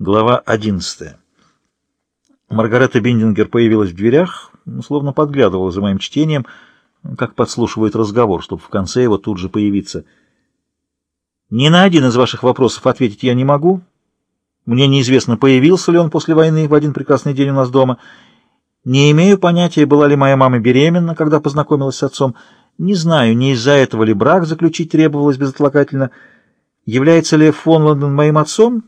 Глава 11. Маргарета Биндингер появилась в дверях, словно подглядывала за моим чтением, как подслушивает разговор, чтобы в конце его тут же появиться. «Ни на один из ваших вопросов ответить я не могу. Мне неизвестно, появился ли он после войны в один прекрасный день у нас дома. Не имею понятия, была ли моя мама беременна, когда познакомилась с отцом. Не знаю, не из-за этого ли брак заключить требовалось безотлагательно. Является ли фон Лондон моим отцом?»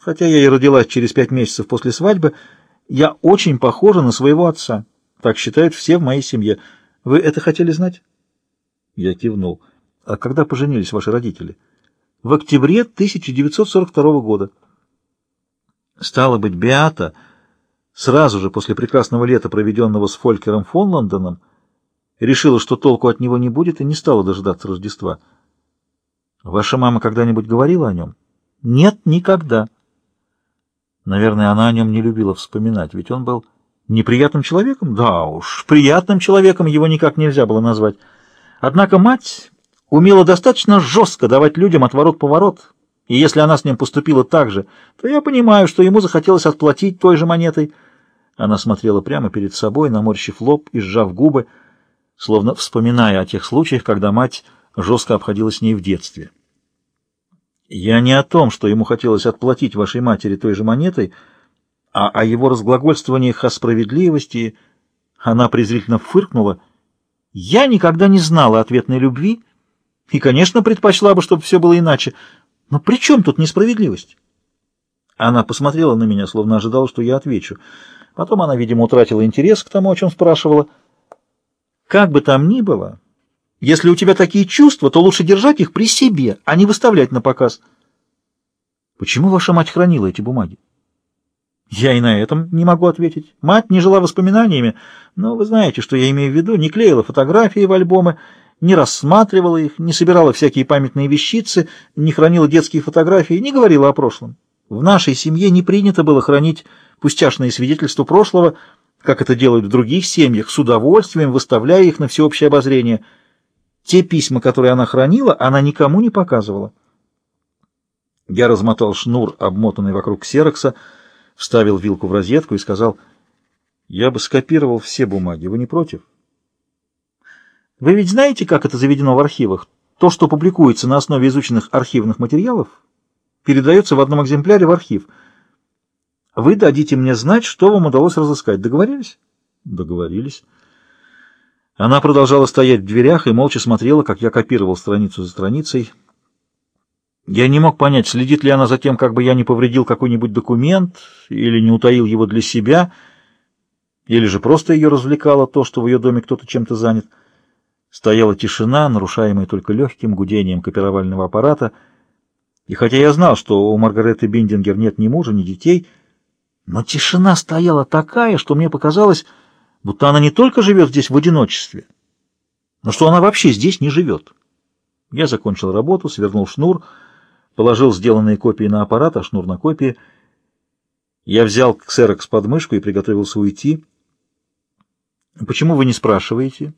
Хотя я и родилась через пять месяцев после свадьбы, я очень похожа на своего отца. Так считают все в моей семье. Вы это хотели знать? Я кивнул. А когда поженились ваши родители? В октябре 1942 года. Стало быть, Беата сразу же после прекрасного лета, проведенного с Фолькером фон Лондоном, решила, что толку от него не будет, и не стала дожидаться Рождества. Ваша мама когда-нибудь говорила о нем? Нет, никогда. Наверное, она о нем не любила вспоминать, ведь он был неприятным человеком? Да уж, приятным человеком его никак нельзя было назвать. Однако мать умела достаточно жестко давать людям отворот-поворот, и если она с ним поступила так же, то я понимаю, что ему захотелось отплатить той же монетой. Она смотрела прямо перед собой, наморщив лоб и сжав губы, словно вспоминая о тех случаях, когда мать жестко обходилась с ней в детстве. Я не о том, что ему хотелось отплатить вашей матери той же монетой, а о его разглагольствованиях о справедливости. Она презрительно фыркнула. Я никогда не знала ответной любви и, конечно, предпочла бы, чтобы все было иначе. Но при чем тут несправедливость? Она посмотрела на меня, словно ожидала, что я отвечу. Потом она, видимо, утратила интерес к тому, о чем спрашивала. Как бы там ни было... Если у тебя такие чувства, то лучше держать их при себе, а не выставлять на показ. Почему ваша мать хранила эти бумаги? Я и на этом не могу ответить. Мать не жила воспоминаниями, но вы знаете, что я имею в виду, не клеила фотографии в альбомы, не рассматривала их, не собирала всякие памятные вещицы, не хранила детские фотографии, не говорила о прошлом. В нашей семье не принято было хранить пустяшные свидетельства прошлого, как это делают в других семьях, с удовольствием выставляя их на всеобщее обозрение – те письма, которые она хранила, она никому не показывала. Я размотал шнур, обмотанный вокруг ксерокса, вставил вилку в розетку и сказал, «Я бы скопировал все бумаги. Вы не против?» «Вы ведь знаете, как это заведено в архивах? То, что публикуется на основе изученных архивных материалов, передается в одном экземпляре в архив. Вы дадите мне знать, что вам удалось разыскать. Договорились?» «Договорились». Она продолжала стоять в дверях и молча смотрела, как я копировал страницу за страницей. Я не мог понять, следит ли она за тем, как бы я не повредил какой-нибудь документ или не утаил его для себя, или же просто ее развлекало то, что в ее доме кто-то чем-то занят. Стояла тишина, нарушаемая только легким гудением копировального аппарата, и хотя я знал, что у Маргареты Биндингер нет ни мужа, ни детей, но тишина стояла такая, что мне показалось будто она не только живет здесь в одиночестве, но что она вообще здесь не живет. Я закончил работу, свернул шнур, положил сделанные копии на аппарат, а шнур на копии. Я взял ксерокс под мышку и приготовился уйти. «Почему вы не спрашиваете?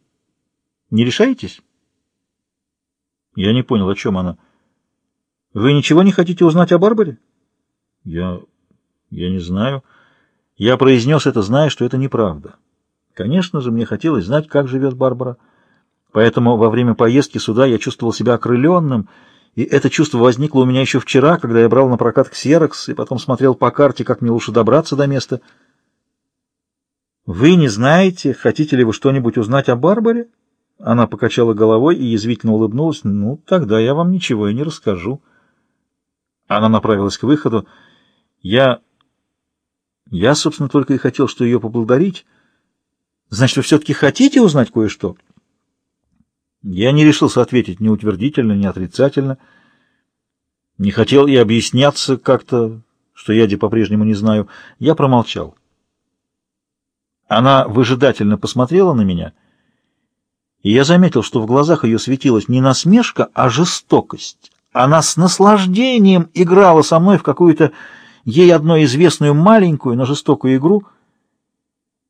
Не решаетесь?» Я не понял, о чем она. «Вы ничего не хотите узнать о Барбаре?» «Я... я не знаю. Я произнес это, зная, что это неправда». Конечно же, мне хотелось знать, как живет Барбара. Поэтому во время поездки сюда я чувствовал себя окрыленным, и это чувство возникло у меня еще вчера, когда я брал на прокат ксерокс и потом смотрел по карте, как мне лучше добраться до места. «Вы не знаете, хотите ли вы что-нибудь узнать о Барбаре?» Она покачала головой и язвительно улыбнулась. «Ну, тогда я вам ничего и не расскажу». Она направилась к выходу. Я... Я, собственно, только и хотел, что ее поблагодарить, Значит, вы все-таки хотите узнать кое-что? Я не решился ответить ни утвердительно, ни отрицательно. Не хотел и объясняться как-то, что я де по-прежнему не знаю. Я промолчал. Она выжидательно посмотрела на меня, и я заметил, что в глазах ее светилась не насмешка, а жестокость. Она с наслаждением играла со мной в какую-то ей одной известную маленькую, но жестокую игру —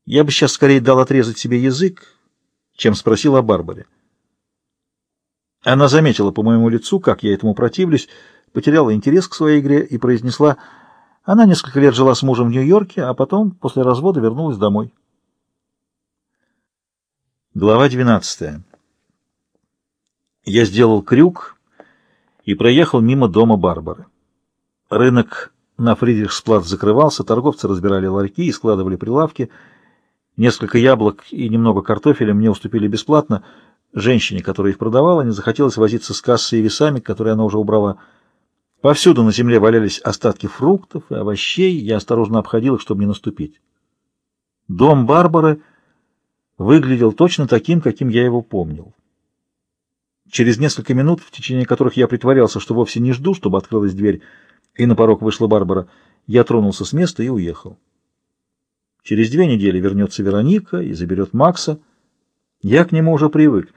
я бы сейчас скорее дал отрезать себе язык, чем спросил о Барбаре. Она заметила по моему лицу, как я этому противлюсь, потеряла интерес к своей игре и произнесла, Она несколько лет жила с мужем в Нью-Йорке, а потом, после развода, вернулась домой. Глава 12. Я сделал крюк и проехал мимо дома Барбары. Рынок на Фридрихсплац закрывался, торговцы разбирали ларьки и складывали прилавки. Несколько яблок и немного картофеля мне уступили бесплатно. Женщине, которая их продавала, не захотелось возиться с кассой и весами, которые она уже убрала. Повсюду на земле валялись остатки фруктов и овощей, я осторожно обходил их, чтобы не наступить. Дом Барбары выглядел точно таким, каким я его помнил. Через несколько минут, в течение которых я притворялся, что вовсе не жду, чтобы открылась дверь, и на порог вышла Барбара, я тронулся с места и уехал. Через две недели вернется Вероника и заберет Макса. Я к нему уже привык.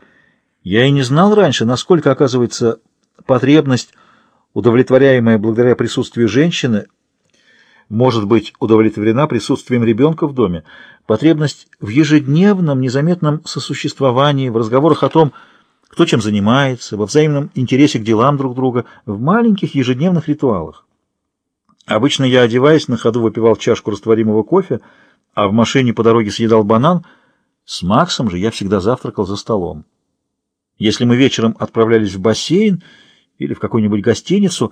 Я и не знал раньше, насколько, оказывается, потребность удовлетворяемая благодаря присутствию женщины, может быть удовлетворена присутствием ребенка в доме. Потребность в ежедневном, незаметном сосуществовании, в разговорах о том, кто чем занимается, во взаимном интересе к делам друг друга, в маленьких ежедневных ритуалах. Обычно я, одеваясь, на ходу выпивал чашку растворимого кофе, а в машине по дороге съедал банан. С Максом же я всегда завтракал за столом. Если мы вечером отправлялись в бассейн, или в какую-нибудь гостиницу,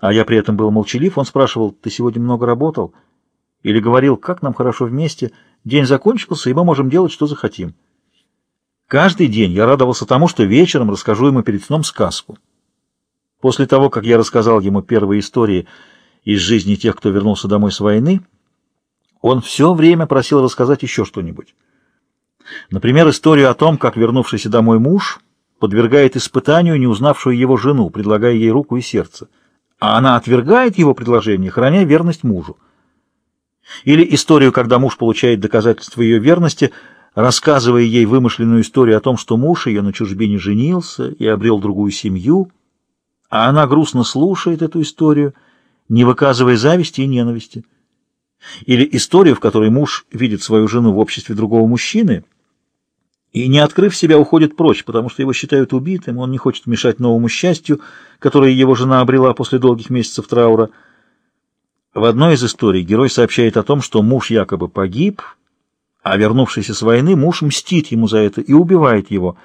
а я при этом был молчалив, он спрашивал, «Ты сегодня много работал?» Или говорил, «Как нам хорошо вместе, день закончился, и мы можем делать, что захотим». Каждый день я радовался тому, что вечером расскажу ему перед сном сказку. После того, как я рассказал ему первые истории из жизни тех, кто вернулся домой с войны, он все время просил рассказать еще что-нибудь. Например, историю о том, как вернувшийся домой муж подвергает испытанию не узнавшую его жену, предлагая ей руку и сердце, а она отвергает его предложение, храня верность мужу. Или историю, когда муж получает доказательство ее верности, рассказывая ей вымышленную историю о том, что муж ее на чужбине женился и обрел другую семью, а она грустно слушает эту историю, не выказывая зависти и ненависти. Или историю, в которой муж видит свою жену в обществе другого мужчины – и, не открыв себя, уходит прочь, потому что его считают убитым, он не хочет мешать новому счастью, которое его жена обрела после долгих месяцев траура. В одной из историй герой сообщает о том, что муж якобы погиб, а вернувшийся с войны муж мстит ему за это и убивает его.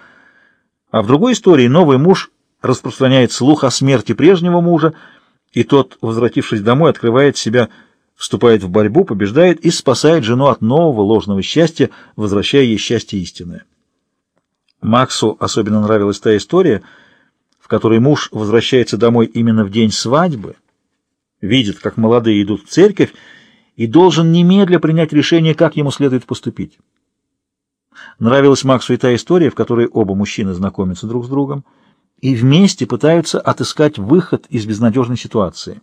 А в другой истории новый муж распространяет слух о смерти прежнего мужа, и тот, возвратившись домой, открывает себя, вступает в борьбу, побеждает и спасает жену от нового ложного счастья, возвращая ей счастье истинное. Максу особенно нравилась та история, в которой муж возвращается домой именно в день свадьбы, видит, как молодые идут в церковь, и должен немедля принять решение, как ему следует поступить. Нравилась Максу и та история, в которой оба мужчины знакомятся друг с другом и вместе пытаются отыскать выход из безнадежной ситуации.